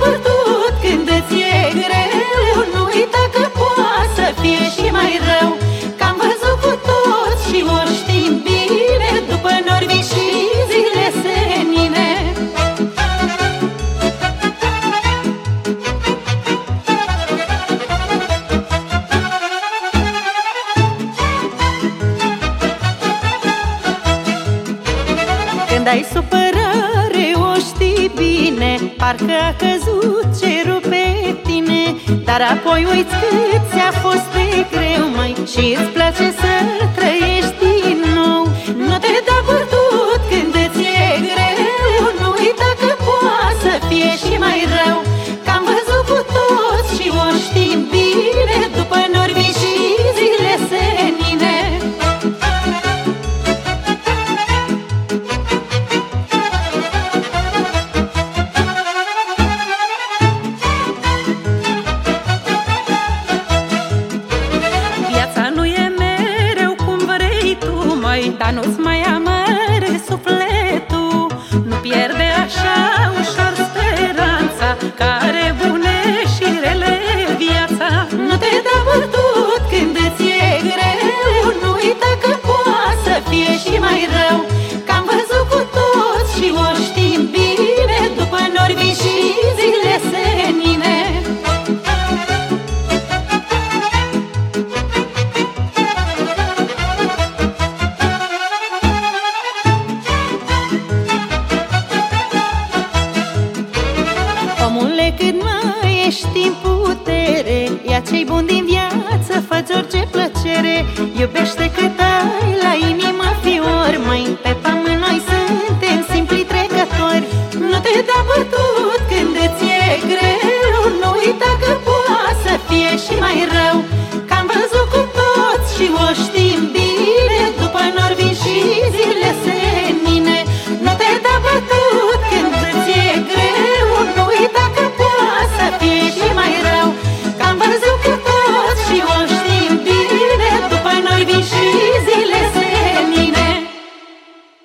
vârtut când îți e greu. Nu uita că poate să fie și mai rău. Că am văzut cu toți și o știm bine. După norbi și zile senine. Când ai supărat o știi bine Parcă a căzut cerul pe tine. Dar apoi uiți cât ți-a fost de Omule, cât mai ești în putere Ia ce-i bun din viață, fă orice plăcere Iubește cât ai